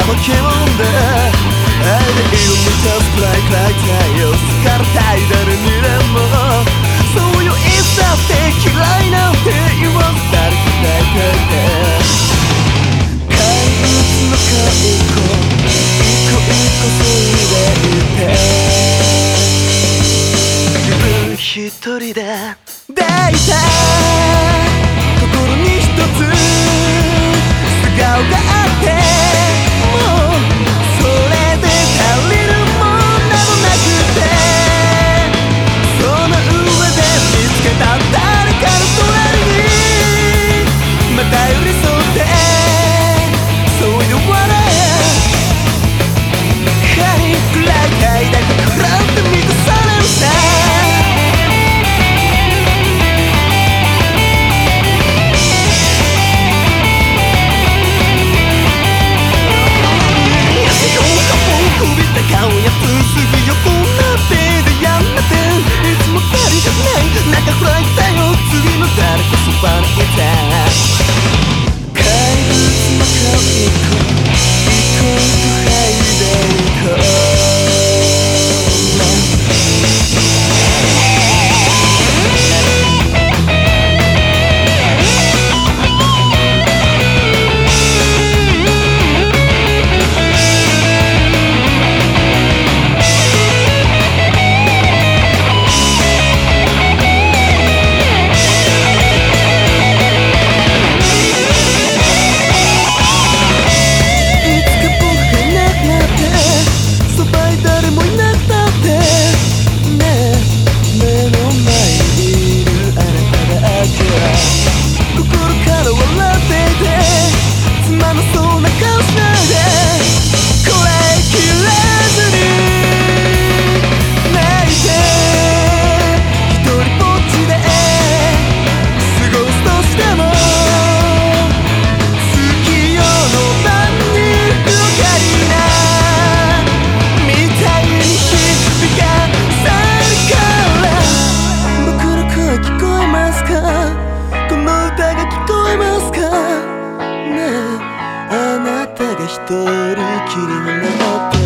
ポケモンで愛で色満たすくらいくらい太陽疲れたい誰にでもそういういつだって嫌いなんて言わず誰か抱いて怪物の格好一個一個ついでいて自分一人で抱いた心に一つ素顔がある一人きりになって